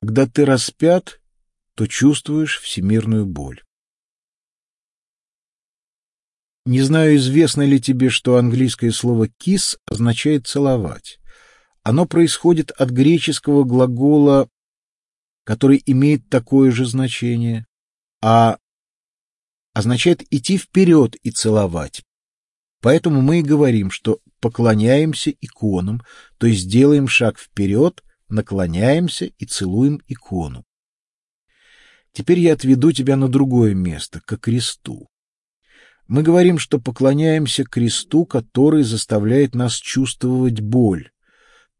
Когда ты распят, то чувствуешь всемирную боль. Не знаю, известно ли тебе, что английское слово «kiss» означает «целовать». Оно происходит от греческого глагола, который имеет такое же значение, а означает идти вперед и целовать. Поэтому мы и говорим, что поклоняемся иконам, то есть делаем шаг вперед, наклоняемся и целуем икону. Теперь я отведу тебя на другое место, к кресту. Мы говорим, что поклоняемся кресту, который заставляет нас чувствовать боль,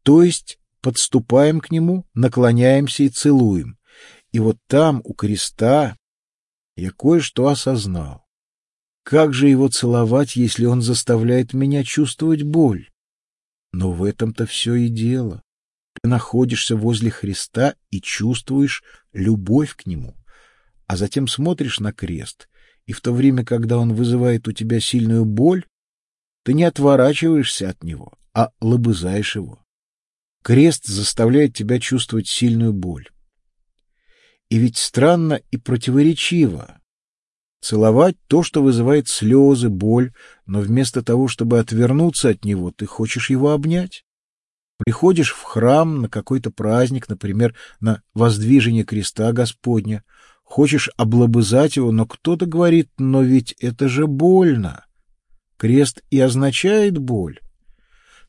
то есть подступаем к нему, наклоняемся и целуем. И вот там, у креста, я кое-что осознал. Как же его целовать, если он заставляет меня чувствовать боль? Но в этом-то все и дело. Ты находишься возле Христа и чувствуешь любовь к нему, а затем смотришь на крест, и в то время, когда он вызывает у тебя сильную боль, ты не отворачиваешься от него, а лобызаешь его. Крест заставляет тебя чувствовать сильную боль. И ведь странно и противоречиво. Целовать то, что вызывает слезы, боль, но вместо того, чтобы отвернуться от него, ты хочешь его обнять. Приходишь в храм на какой-то праздник, например, на воздвижение креста Господня, хочешь облобызать его, но кто-то говорит, но ведь это же больно. Крест и означает боль.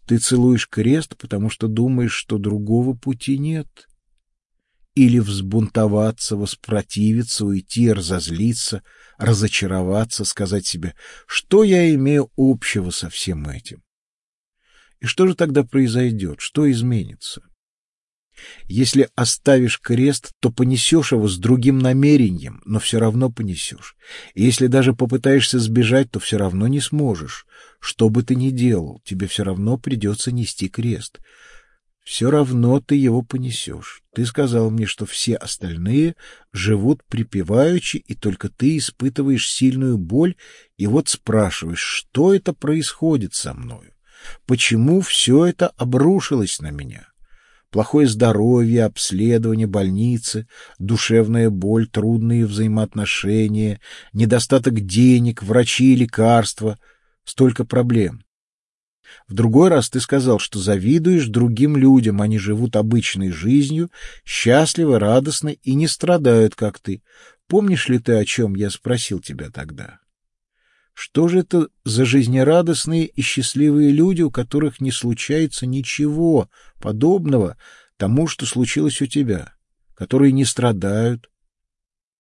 Ты целуешь крест, потому что думаешь, что другого пути нет. Или взбунтоваться, воспротивиться, уйти, разозлиться, разочароваться, сказать себе, что я имею общего со всем этим. И что же тогда произойдет? Что изменится? Если оставишь крест, то понесешь его с другим намерением, но все равно понесешь. И если даже попытаешься сбежать, то все равно не сможешь. Что бы ты ни делал, тебе все равно придется нести крест. Все равно ты его понесешь. Ты сказал мне, что все остальные живут припеваючи, и только ты испытываешь сильную боль, и вот спрашиваешь, что это происходит со мною? Почему все это обрушилось на меня? Плохое здоровье, обследование, больницы, душевная боль, трудные взаимоотношения, недостаток денег, врачи и лекарства. Столько проблем. В другой раз ты сказал, что завидуешь другим людям, они живут обычной жизнью, счастливы, радостны и не страдают, как ты. Помнишь ли ты, о чем я спросил тебя тогда? Что же это за жизнерадостные и счастливые люди, у которых не случается ничего подобного тому, что случилось у тебя, которые не страдают?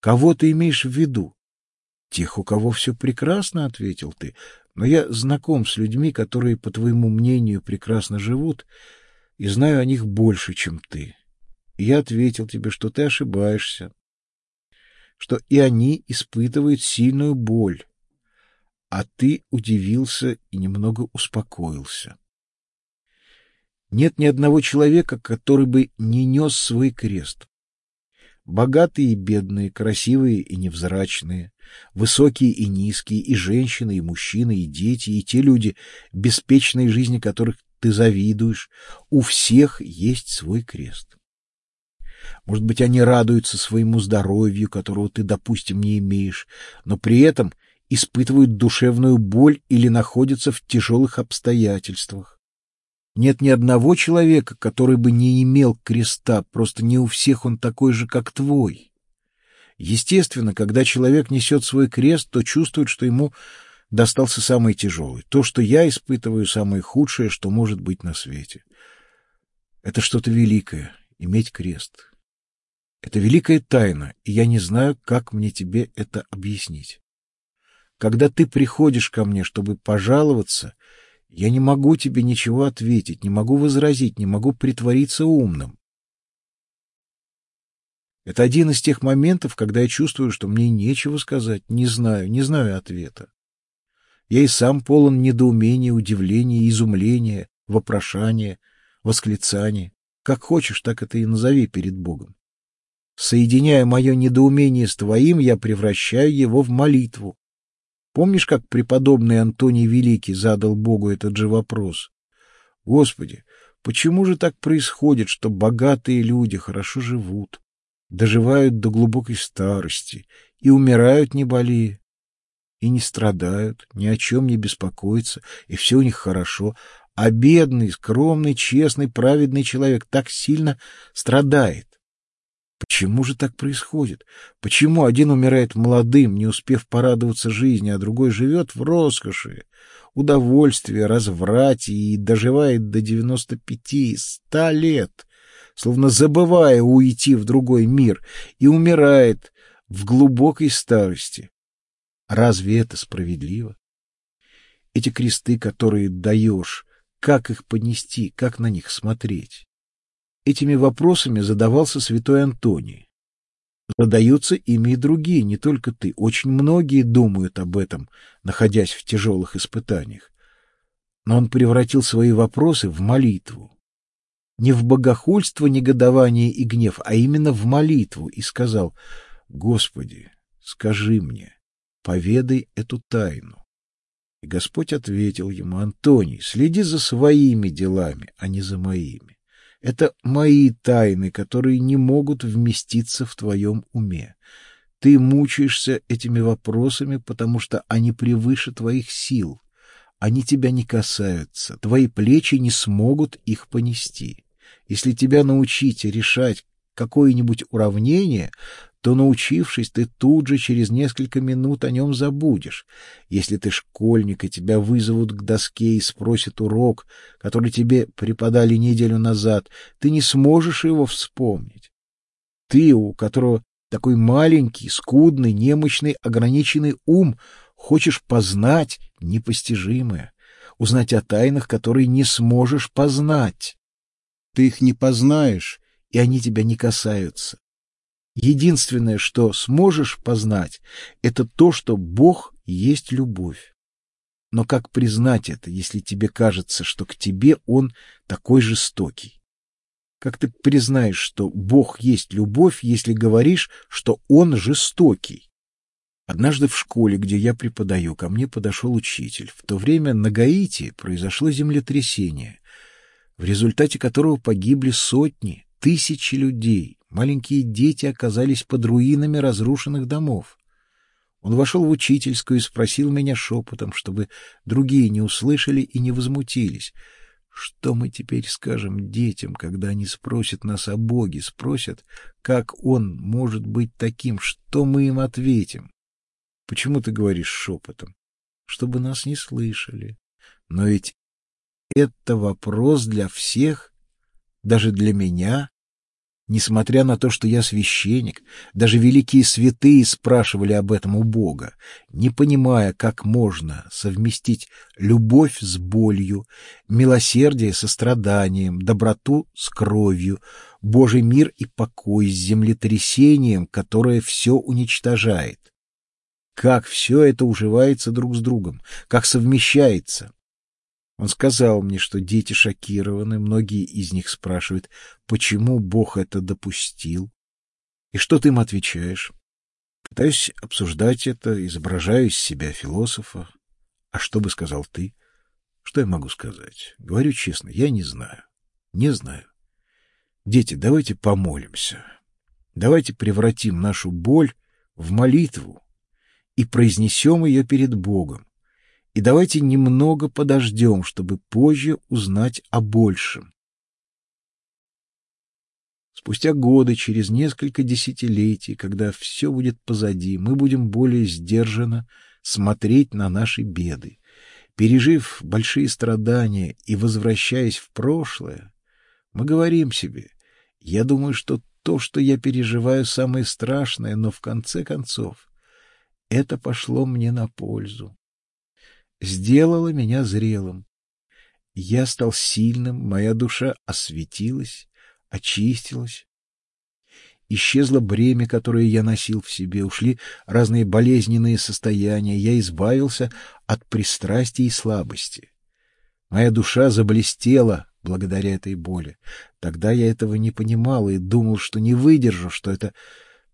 Кого ты имеешь в виду? Тех, у кого все прекрасно, — ответил ты, — но я знаком с людьми, которые, по твоему мнению, прекрасно живут, и знаю о них больше, чем ты. И я ответил тебе, что ты ошибаешься, что и они испытывают сильную боль, а ты удивился и немного успокоился. Нет ни одного человека, который бы не нес свой крест. Богатые и бедные, красивые и невзрачные, высокие и низкие, и женщины, и мужчины, и дети, и те люди, беспечной жизни которых ты завидуешь, у всех есть свой крест. Может быть, они радуются своему здоровью, которого ты, допустим, не имеешь, но при этом испытывают душевную боль или находятся в тяжелых обстоятельствах. Нет ни одного человека, который бы не имел креста, просто не у всех он такой же, как твой. Естественно, когда человек несет свой крест, то чувствует, что ему достался самый тяжелый. То, что я испытываю, самое худшее, что может быть на свете. Это что-то великое — иметь крест. Это великая тайна, и я не знаю, как мне тебе это объяснить. Когда ты приходишь ко мне, чтобы пожаловаться, я не могу тебе ничего ответить, не могу возразить, не могу притвориться умным. Это один из тех моментов, когда я чувствую, что мне нечего сказать, не знаю, не знаю ответа. Я и сам полон недоумения, удивления, изумления, вопрошания, восклицания. Как хочешь, так это и назови перед Богом. Соединяя мое недоумение с твоим, я превращаю его в молитву. Помнишь, как преподобный Антоний Великий задал Богу этот же вопрос? Господи, Почему же так происходит, что богатые люди хорошо живут, доживают до глубокой старости и умирают не болея, и не страдают, ни о чем не беспокоятся, и все у них хорошо, а бедный, скромный, честный, праведный человек так сильно страдает? Почему же так происходит? Почему один умирает молодым, не успев порадоваться жизни, а другой живет в роскоши, удовольствии, разврате и доживает до девяносто пяти, ста лет, словно забывая уйти в другой мир, и умирает в глубокой старости? Разве это справедливо? Эти кресты, которые даешь, как их понести, как на них смотреть? Этими вопросами задавался святой Антоний. Задаются ими и другие, не только ты. Очень многие думают об этом, находясь в тяжелых испытаниях. Но он превратил свои вопросы в молитву. Не в богохульство, негодование и гнев, а именно в молитву, и сказал, «Господи, скажи мне, поведай эту тайну». И Господь ответил ему, «Антоний, следи за своими делами, а не за моими. Это мои тайны, которые не могут вместиться в твоем уме. Ты мучаешься этими вопросами, потому что они превыше твоих сил. Они тебя не касаются, твои плечи не смогут их понести. Если тебя научить решать какое-нибудь уравнение, то, научившись, ты тут же через несколько минут о нем забудешь. Если ты школьник, и тебя вызовут к доске и спросят урок, который тебе преподали неделю назад, ты не сможешь его вспомнить. Ты, у которого такой маленький, скудный, немощный, ограниченный ум, хочешь познать непостижимое, узнать о тайнах, которые не сможешь познать. Ты их не познаешь, и они тебя не касаются. Единственное, что сможешь познать, это то, что Бог есть любовь. Но как признать это, если тебе кажется, что к тебе Он такой жестокий? Как ты признаешь, что Бог есть любовь, если говоришь, что Он жестокий? Однажды в школе, где я преподаю, ко мне подошел учитель. В то время на Гаити произошло землетрясение, в результате которого погибли сотни, тысячи людей. Маленькие дети оказались под руинами разрушенных домов. Он вошел в учительскую и спросил меня шепотом, чтобы другие не услышали и не возмутились. Что мы теперь скажем детям, когда они спросят нас о Боге, спросят, как Он может быть таким, что мы им ответим? Почему ты говоришь шепотом? Чтобы нас не слышали. Но ведь это вопрос для всех, даже для меня. Несмотря на то, что я священник, даже великие святые спрашивали об этом у Бога, не понимая, как можно совместить любовь с болью, милосердие со страданием, доброту с кровью, Божий мир и покой с землетрясением, которое все уничтожает. Как все это уживается друг с другом, как совмещается. Он сказал мне, что дети шокированы, многие из них спрашивают, почему Бог это допустил. И что ты им отвечаешь? Пытаюсь обсуждать это, изображаю из себя философа. А что бы сказал ты? Что я могу сказать? Говорю честно, я не знаю. Не знаю. Дети, давайте помолимся. Давайте превратим нашу боль в молитву и произнесем ее перед Богом. И давайте немного подождем, чтобы позже узнать о большем. Спустя годы, через несколько десятилетий, когда все будет позади, мы будем более сдержанно смотреть на наши беды. Пережив большие страдания и возвращаясь в прошлое, мы говорим себе, я думаю, что то, что я переживаю, самое страшное, но в конце концов это пошло мне на пользу сделала меня зрелым. Я стал сильным, моя душа осветилась, очистилась. Исчезло бремя, которое я носил в себе, ушли разные болезненные состояния, я избавился от пристрастий и слабости. Моя душа заблестела благодаря этой боли. Тогда я этого не понимал и думал, что не выдержу, что это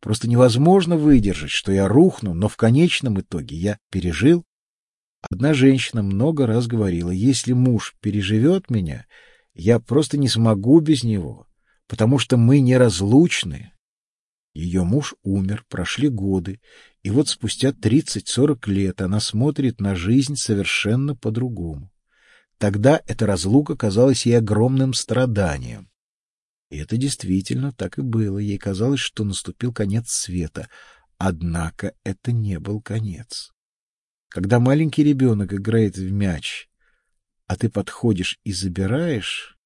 просто невозможно выдержать, что я рухну, но в конечном итоге я пережил Одна женщина много раз говорила, если муж переживет меня, Я просто не смогу без него, потому что мы неразлучны. Ее муж умер, прошли годы, и вот спустя тридцать-сорок лет она смотрит на жизнь совершенно по-другому. Тогда эта разлука казалась ей огромным страданием. И это действительно так и было. Ей казалось, что наступил конец света. Однако это не был конец. Когда маленький ребенок играет в мяч, а ты подходишь и забираешь,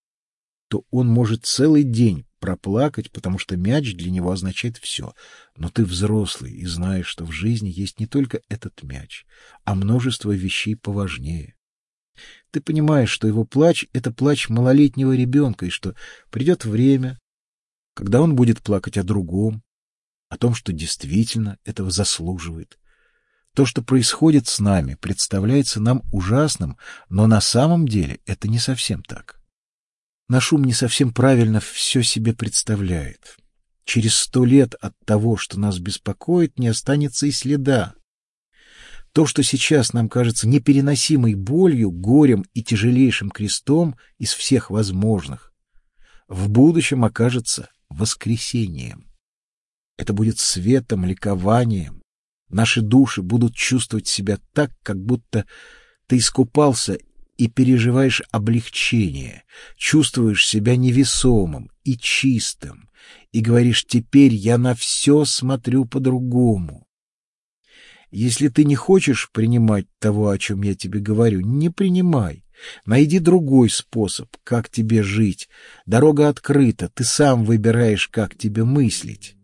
то он может целый день проплакать, потому что мяч для него означает все. Но ты взрослый и знаешь, что в жизни есть не только этот мяч, а множество вещей поважнее. Ты понимаешь, что его плач — это плач малолетнего ребенка, и что придет время, когда он будет плакать о другом, о том, что действительно этого заслуживает. То, что происходит с нами, представляется нам ужасным, но на самом деле это не совсем так. Наш ум не совсем правильно все себе представляет. Через сто лет от того, что нас беспокоит, не останется и следа. То, что сейчас нам кажется непереносимой болью, горем и тяжелейшим крестом из всех возможных, в будущем окажется воскресением. Это будет светом, ликованием. Наши души будут чувствовать себя так, как будто ты искупался и переживаешь облегчение, чувствуешь себя невесомым и чистым, и говоришь «теперь я на все смотрю по-другому». Если ты не хочешь принимать того, о чем я тебе говорю, не принимай. Найди другой способ, как тебе жить. Дорога открыта, ты сам выбираешь, как тебе мыслить.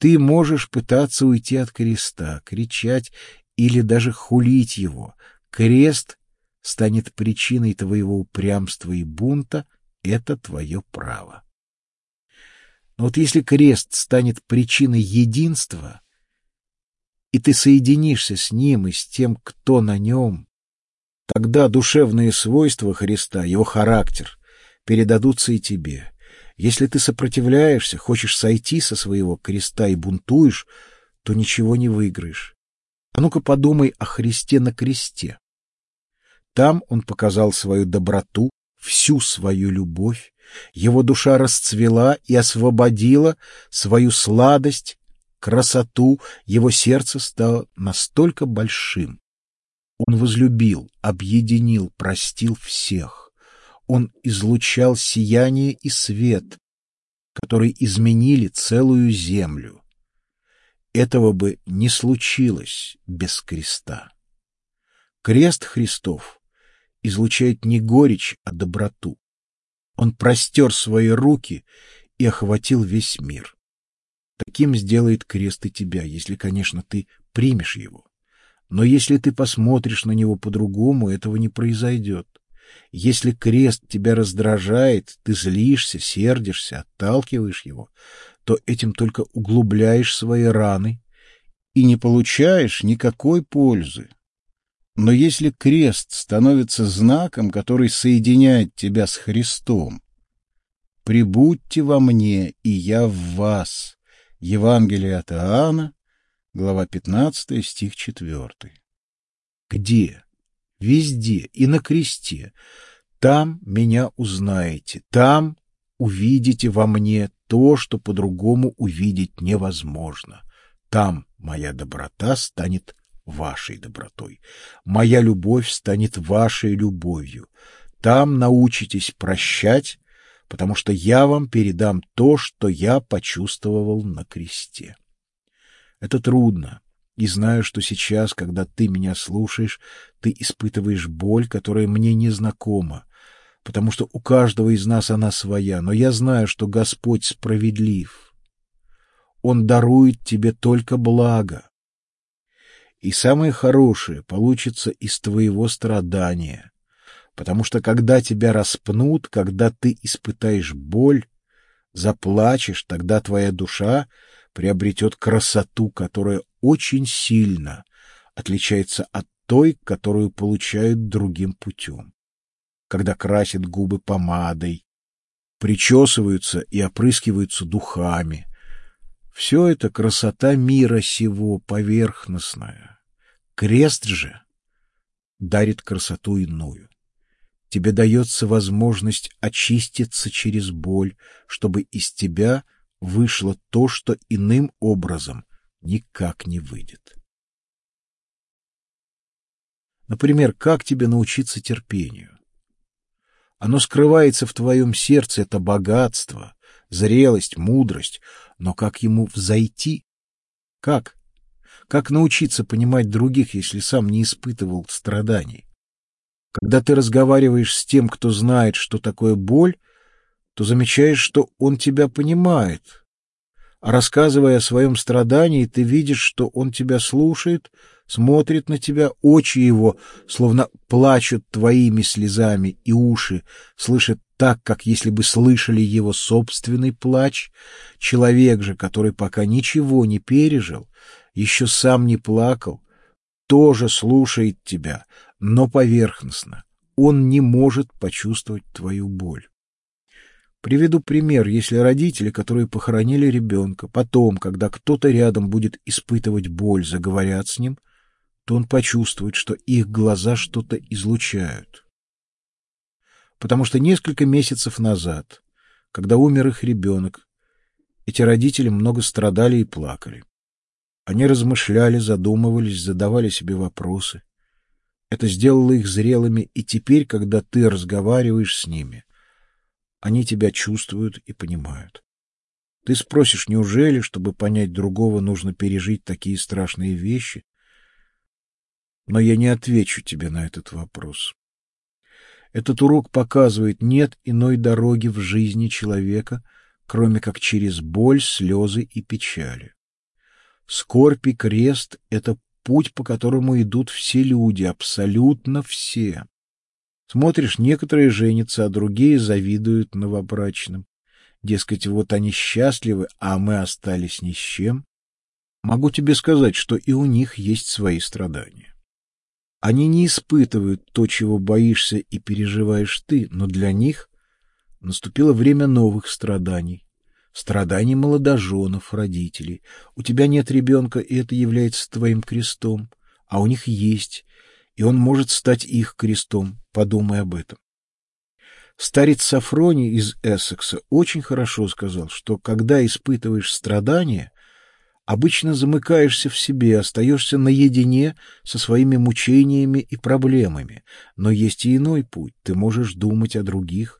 Ты можешь пытаться уйти от креста, кричать или даже хулить его. Крест станет причиной твоего упрямства и бунта, это твое право. Но вот если крест станет причиной единства, и ты соединишься с ним и с тем, кто на нем, тогда душевные свойства Христа, его характер, передадутся и тебе. Если ты сопротивляешься, хочешь сойти со своего креста и бунтуешь, то ничего не выиграешь. А ну-ка подумай о Христе на кресте. Там он показал свою доброту, всю свою любовь, его душа расцвела и освободила свою сладость красоту, его сердце стало настолько большим. Он возлюбил, объединил, простил всех. Он излучал сияние и свет, которые изменили целую землю. Этого бы не случилось без креста. Крест Христов излучает не горечь, а доброту. Он простер свои руки и охватил весь мир. Таким сделает крест и тебя, если, конечно, ты примешь его. Но если ты посмотришь на него по-другому, этого не произойдет. Если крест тебя раздражает, ты злишься, сердишься, отталкиваешь его, то этим только углубляешь свои раны и не получаешь никакой пользы. Но если крест становится знаком, который соединяет тебя с Христом, «Прибудьте во мне, и я в вас», Евангелие от Иоанна, глава 15, стих 4. Где? Везде и на кресте. Там меня узнаете, там увидите во мне то, что по-другому увидеть невозможно. Там моя доброта станет вашей добротой. Моя любовь станет вашей любовью. Там научитесь прощать, потому что я вам передам то, что я почувствовал на кресте. Это трудно, и знаю, что сейчас, когда ты меня слушаешь, ты испытываешь боль, которая мне не знакома, потому что у каждого из нас она своя, но я знаю, что Господь справедлив. Он дарует тебе только благо. И самое хорошее получится из твоего страдания, потому что когда тебя распнут, когда ты испытаешь боль, заплачешь, тогда твоя душа приобретет красоту, которая очень сильно отличается от той, которую получают другим путем. Когда красят губы помадой, причесываются и опрыскиваются духами. Все это красота мира сего, поверхностная. Крест же дарит красоту иную. тебе дается возможность очиститься через боль, чтобы из тебя вышло то, что иным образом никак не выйдет. Например, как тебе научиться терпению? Оно скрывается в твоем сердце, это богатство, зрелость, мудрость, но как ему взойти? Как? Как научиться понимать других, если сам не испытывал страданий? Когда ты разговариваешь с тем, кто знает, что такое боль, то замечаешь, что он тебя понимает, рассказывая о своем страдании, ты видишь, что он тебя слушает, смотрит на тебя, очи его словно плачут твоими слезами, и уши слышат так, как если бы слышали его собственный плач. Человек же, который пока ничего не пережил, еще сам не плакал, тоже слушает тебя, но поверхностно. Он не может почувствовать твою боль. Приведу пример, если родители, которые похоронили ребенка, потом, когда кто-то рядом будет испытывать боль, заговорят с ним, то он почувствует, что их глаза что-то излучают. Потому что несколько месяцев назад, когда умер их ребенок, эти родители много страдали и плакали. Они размышляли, задумывались, задавали себе вопросы. Это сделало их зрелыми, и теперь, когда ты разговариваешь с ними, они тебя чувствуют и понимают. Ты спросишь, неужели, чтобы понять другого, нужно пережить такие страшные вещи? Но я не отвечу тебе на этот вопрос. Этот урок показывает, нет иной дороги в жизни человека, кроме как через боль, слезы и печали. Скорбь и крест — это путь, по которому идут все люди, абсолютно все. Смотришь, некоторые женятся, а другие завидуют новобрачным. Дескать, вот они счастливы, а мы остались ни с чем. Могу тебе сказать, что и у них есть свои страдания. Они не испытывают то, чего боишься и переживаешь ты, но для них наступило время новых страданий. Страданий молодоженов, родителей. У тебя нет ребенка, и это является твоим крестом, а у них есть, и он может стать их крестом. Подумай об этом. Старец Сафроний из Эссекса очень хорошо сказал, что когда испытываешь страдания, обычно замыкаешься в себе, остаешься наедине со своими мучениями и проблемами. Но есть и иной путь. Ты можешь думать о других,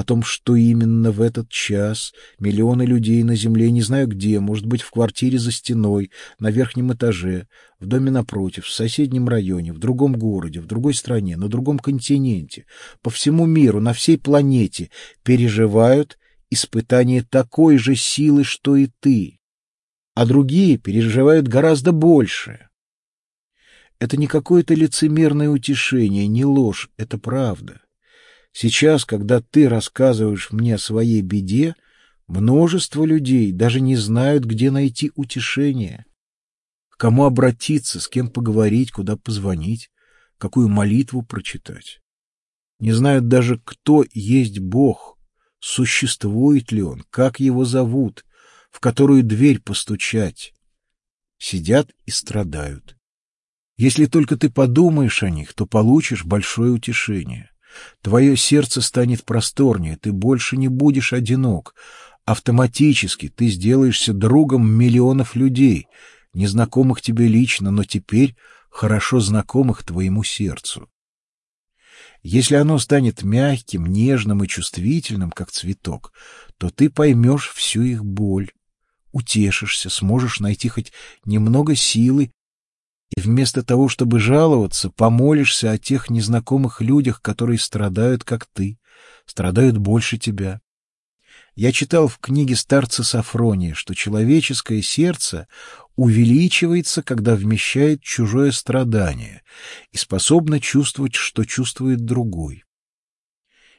о том, что именно в этот час миллионы людей на земле, не знаю где, может быть, в квартире за стеной, на верхнем этаже, в доме напротив, в соседнем районе, в другом городе, в другой стране, на другом континенте, по всему миру, на всей планете переживают испытание такой же силы, что и ты, а другие переживают гораздо больше. Это не какое-то лицемерное утешение, не ложь, это правда. Сейчас, когда ты рассказываешь мне о своей беде, множество людей даже не знают, где найти утешение, к кому обратиться, с кем поговорить, куда позвонить, какую молитву прочитать. Не знают даже, кто есть Бог, существует ли Он, как Его зовут, в которую дверь постучать. Сидят и страдают. Если только ты подумаешь о них, то получишь большое утешение. Твое сердце станет просторнее, ты больше не будешь одинок. Автоматически ты сделаешься другом миллионов людей, незнакомых тебе лично, но теперь хорошо знакомых твоему сердцу. Если оно станет мягким, нежным и чувствительным, как цветок, то ты поймешь всю их боль, утешишься, сможешь найти хоть немного силы и вместо того, чтобы жаловаться, помолишься о тех незнакомых людях, которые страдают, как ты, страдают больше тебя. Я читал в книге старца Сафрония, что человеческое сердце увеличивается, когда вмещает чужое страдание и способно чувствовать, что чувствует другой.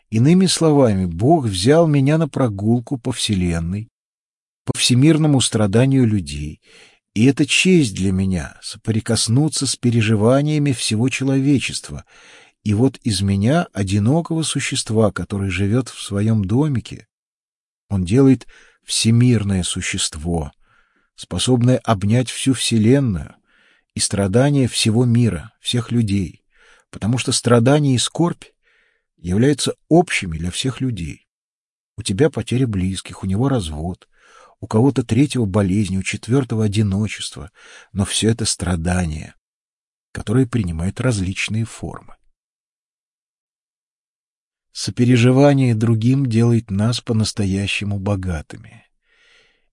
Иными словами, Бог взял меня на прогулку по Вселенной, по всемирному страданию людей и это честь для меня — соприкоснуться с переживаниями всего человечества. И вот из меня, одинокого существа, который живет в своем домике, он делает всемирное существо, способное обнять всю Вселенную и страдания всего мира, всех людей, потому что страдания и скорбь являются общими для всех людей. У тебя потеря близких, у него развод, у кого-то третьего болезни, у четвертого одиночество, но все это страдания, которые принимают различные формы. Сопереживание другим делает нас по-настоящему богатыми.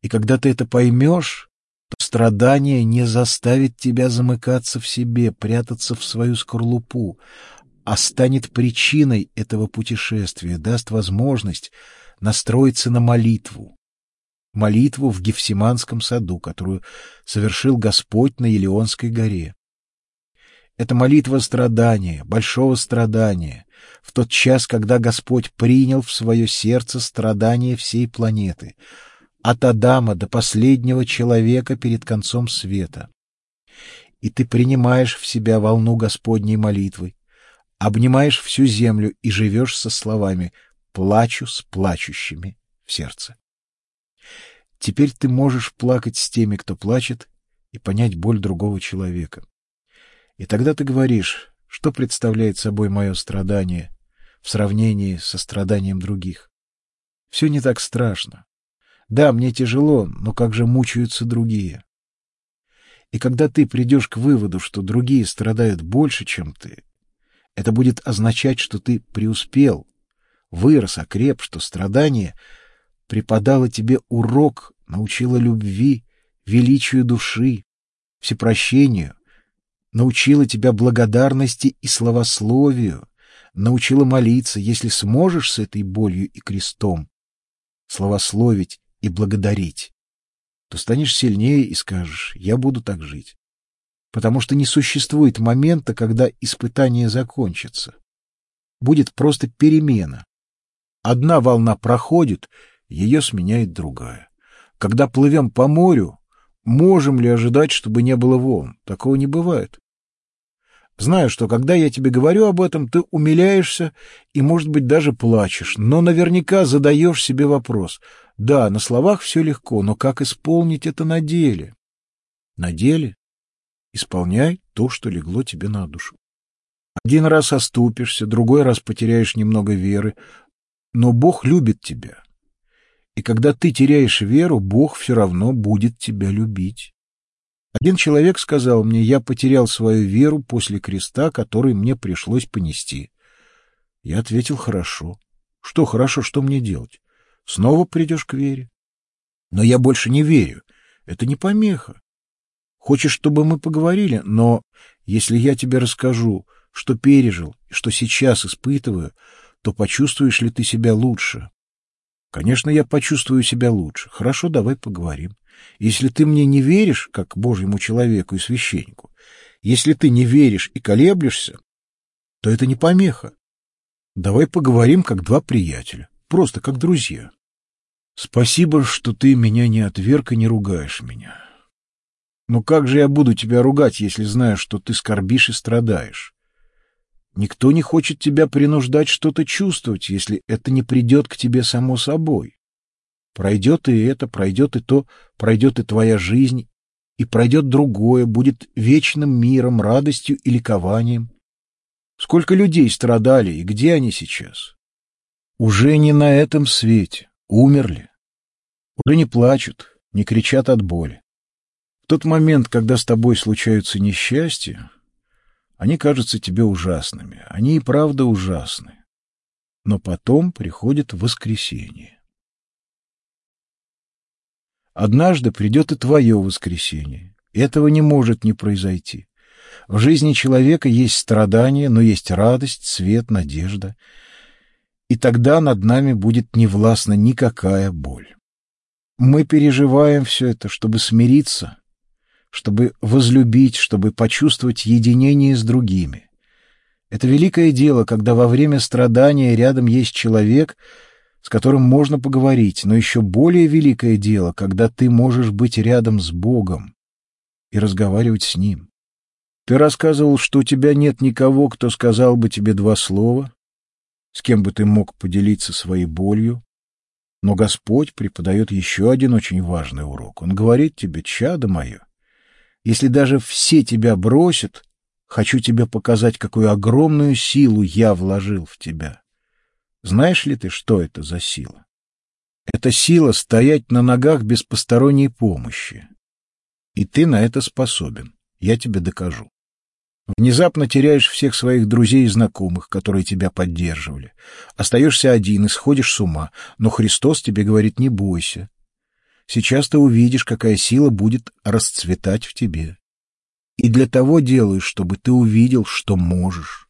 И когда ты это поймешь, то страдание не заставит тебя замыкаться в себе, прятаться в свою скорлупу, а станет причиной этого путешествия, даст возможность настроиться на молитву. Молитву в Гефсиманском саду, которую совершил Господь на Елеонской горе. Это молитва страдания, большого страдания, в тот час, когда Господь принял в свое сердце страдания всей планеты, от Адама до последнего человека перед концом света. И ты принимаешь в себя волну Господней молитвы, обнимаешь всю землю и живешь со словами «плачу с плачущими» в сердце. Теперь ты можешь плакать с теми, кто плачет, и понять боль другого человека. И тогда ты говоришь, что представляет собой мое страдание в сравнении со страданием других. Все не так страшно. Да, мне тяжело, но как же мучаются другие. И когда ты придешь к выводу, что другие страдают больше, чем ты, это будет означать, что ты преуспел, вырос, окреп, что страдание преподало тебе урок, научило любви, величию души, всепрощению, научила тебя благодарности и словословию, научила молиться, если сможешь с этой болью и крестом словословить и благодарить, то станешь сильнее и скажешь «я буду так жить». Потому что не существует момента, когда испытание закончится. Будет просто перемена. Одна волна проходит, ее сменяет другая. Когда плывем по морю, Можем ли ожидать, чтобы не было волн? Такого не бывает. Знаю, что когда я тебе говорю об этом, ты умиляешься и, может быть, даже плачешь, но наверняка задаешь себе вопрос. Да, на словах все легко, но как исполнить это на деле? На деле исполняй то, что легло тебе на душу. Один раз оступишься, другой раз потеряешь немного веры, но Бог любит тебя. И когда ты теряешь веру, Бог все равно будет тебя любить. Один человек сказал мне, я потерял свою веру после креста, который мне пришлось понести. Я ответил, хорошо. Что хорошо, что мне делать? Снова придешь к вере? Но я больше не верю. Это не помеха. Хочешь, чтобы мы поговорили, но если я тебе расскажу, что пережил и что сейчас испытываю, то почувствуешь ли ты себя лучше? Конечно, я почувствую себя лучше. Хорошо, давай поговорим. Если ты мне не веришь, как Божьему человеку и священнику, если ты не веришь и колеблешься, то это не помеха. Давай поговорим, как два приятеля, просто как друзья. Спасибо, что ты меня не отверг и не ругаешь меня. Но как же я буду тебя ругать, если знаю, что ты скорбишь и страдаешь? Никто не хочет тебя принуждать что-то чувствовать, если это не придет к тебе само собой. Пройдет и это, пройдет и то, пройдет и твоя жизнь, и пройдет другое, будет вечным миром, радостью и ликованием. Сколько людей страдали, и где они сейчас? Уже не на этом свете, умерли. Уже не плачут, не кричат от боли. В тот момент, когда с тобой случаются несчастья, они кажутся тебе ужасными. Они и правда ужасны. Но потом приходит воскресенье. Однажды придет и твое воскресенье. Этого не может не произойти. В жизни человека есть страдания, но есть радость, свет, надежда. И тогда над нами будет невластна никакая боль. Мы переживаем все это, чтобы смириться чтобы возлюбить, чтобы почувствовать единение с другими. Это великое дело, когда во время страдания рядом есть человек, с которым можно поговорить, но еще более великое дело, когда ты можешь быть рядом с Богом и разговаривать с Ним. Ты рассказывал, что у тебя нет никого, кто сказал бы тебе два слова, с кем бы ты мог поделиться своей болью, но Господь преподает еще один очень важный урок. Он говорит тебе, чадо мое, если даже все тебя бросят, хочу тебе показать, какую огромную силу я вложил в тебя. Знаешь ли ты, что это за сила? Это сила стоять на ногах без посторонней помощи. И ты на это способен. Я тебе докажу. Внезапно теряешь всех своих друзей и знакомых, которые тебя поддерживали. Остаешься один и сходишь с ума, но Христос тебе говорит «не бойся». Сейчас ты увидишь, какая сила будет расцветать в тебе. И для того делаешь, чтобы ты увидел, что можешь.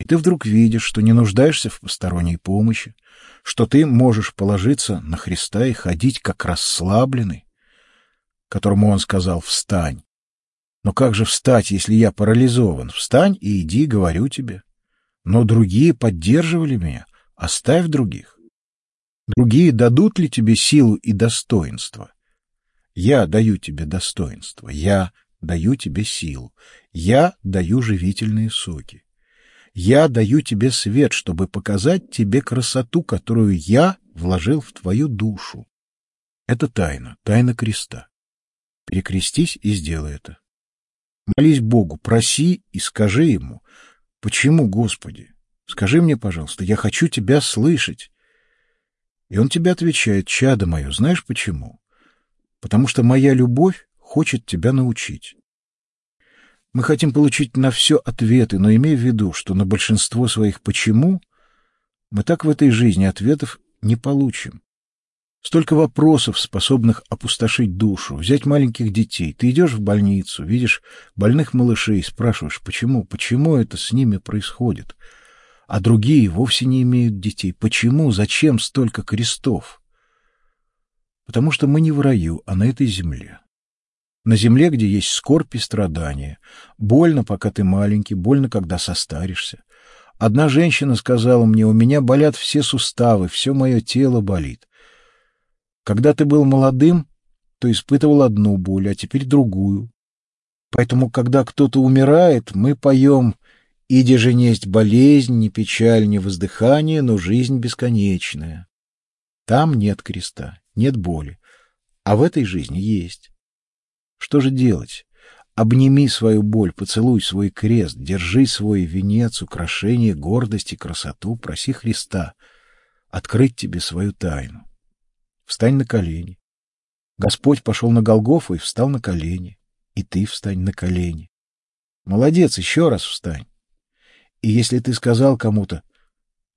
И ты вдруг видишь, что не нуждаешься в посторонней помощи, что ты можешь положиться на Христа и ходить как расслабленный, которому он сказал «встань». Но как же встать, если я парализован? Встань и иди, говорю тебе. Но другие поддерживали меня. Оставь других. Другие дадут ли тебе силу и достоинство? Я даю тебе достоинство. Я даю тебе силу. Я даю живительные соки. Я даю тебе свет, чтобы показать тебе красоту, которую я вложил в твою душу. Это тайна, тайна креста. Перекрестись и сделай это. Молись Богу, проси и скажи Ему. Почему, Господи? Скажи мне, пожалуйста, я хочу Тебя слышать. И Он тебе отвечает, чадо мое, знаешь почему? Потому что моя любовь хочет тебя научить. Мы хотим получить на все ответы, но имей в виду, что на большинство своих «почему» мы так в этой жизни ответов не получим. Столько вопросов, способных опустошить душу, взять маленьких детей. Ты идешь в больницу, видишь больных малышей, спрашиваешь, почему, почему это с ними происходит. А другие вовсе не имеют детей. Почему, зачем столько крестов? Потому что мы не в раю, а на этой земле. На земле, где есть скорбь и страдания. Больно, пока ты маленький, больно, когда состаришься. Одна женщина сказала мне, у меня болят все суставы, все мое тело болит. Когда ты был молодым, то испытывал одну боль, а теперь другую. Поэтому, когда кто-то умирает, мы поем «Иди же несть болезнь, ни печаль, ни воздыхание, но жизнь бесконечная». Там нет креста, нет боли, а в этой жизни есть. Что же делать? Обними свою боль, поцелуй свой крест, держи свой венец, украшение, гордость и красоту, проси Христа открыть тебе свою тайну. Встань на колени. Господь пошел на Голгофу и встал на колени. И ты встань на колени. Молодец, еще раз встань. И если ты сказал кому-то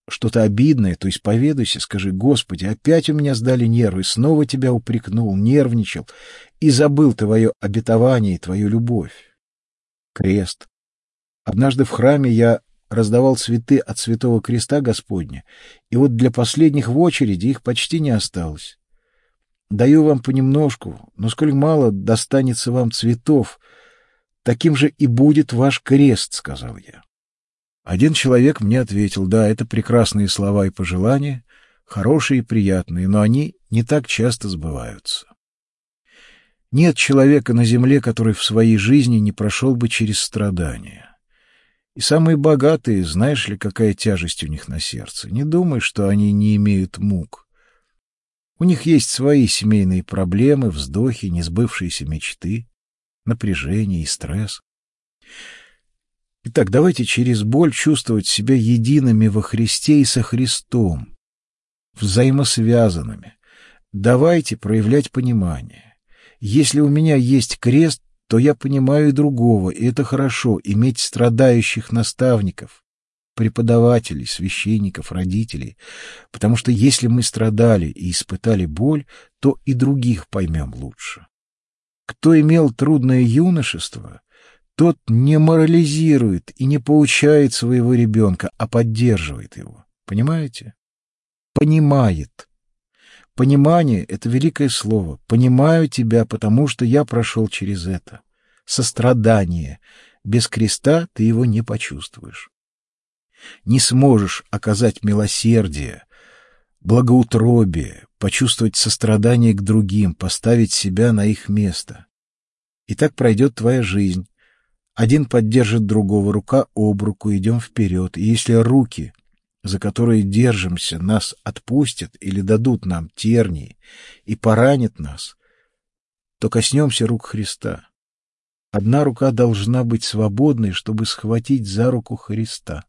что-то обидное, то исповедуйся, скажи, Господи, опять у меня сдали нервы, снова тебя упрекнул, нервничал и забыл твое обетование и твою любовь. Крест. Однажды в храме я раздавал цветы от Святого Креста Господня, и вот для последних в очереди их почти не осталось. Даю вам понемножку, но сколь мало достанется вам цветов, таким же и будет ваш крест, — сказал я. Один человек мне ответил, да, это прекрасные слова и пожелания, хорошие и приятные, но они не так часто сбываются. Нет человека на земле, который в своей жизни не прошел бы через страдания. И самые богатые, знаешь ли, какая тяжесть у них на сердце. Не думай, что они не имеют мук. У них есть свои семейные проблемы, вздохи, несбывшиеся мечты, напряжение и стресс. Итак, давайте через боль чувствовать себя едиными во Христе и со Христом, взаимосвязанными. Давайте проявлять понимание. Если у меня есть крест, то я понимаю и другого, и это хорошо, иметь страдающих наставников, преподавателей, священников, родителей, потому что если мы страдали и испытали боль, то и других поймем лучше. Кто имел трудное юношество, тот не морализирует и не поучает своего ребенка, а поддерживает его. Понимаете? Понимает. Понимание — это великое слово. Понимаю тебя, потому что я прошел через это. Сострадание. Без креста ты его не почувствуешь не сможешь оказать милосердие, благоутробие, почувствовать сострадание к другим, поставить себя на их место. И так пройдет твоя жизнь. Один поддержит другого, рука об руку, идем вперед. И если руки, за которые держимся, нас отпустят или дадут нам тернии и поранят нас, то коснемся рук Христа. Одна рука должна быть свободной, чтобы схватить за руку Христа.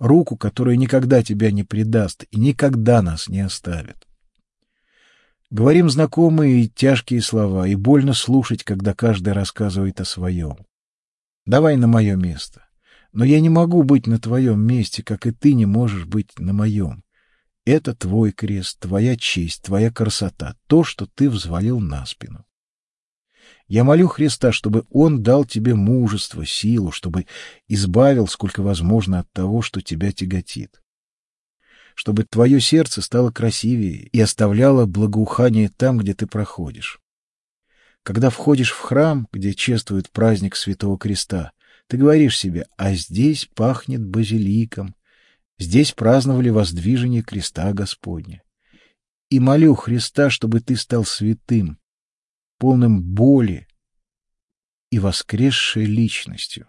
руку, которая никогда тебя не предаст и никогда нас не оставит. Говорим знакомые и тяжкие слова, и больно слушать, когда каждый рассказывает о своем. Давай на мое место. Но я не могу быть на твоем месте, как и ты не можешь быть на моем. Это твой крест, твоя честь, твоя красота, то, что ты взвалил на спину. Я молю Христа, чтобы Он дал тебе мужество, силу, чтобы избавил, сколько возможно, от того, что тебя тяготит. Чтобы твое сердце стало красивее и оставляло благоухание там, где ты проходишь. Когда входишь в храм, где чествуют праздник Святого Креста, ты говоришь себе, а здесь пахнет базиликом, здесь праздновали воздвижение креста Господня. И молю Христа, чтобы ты стал святым, полным боли и воскресшей личностью.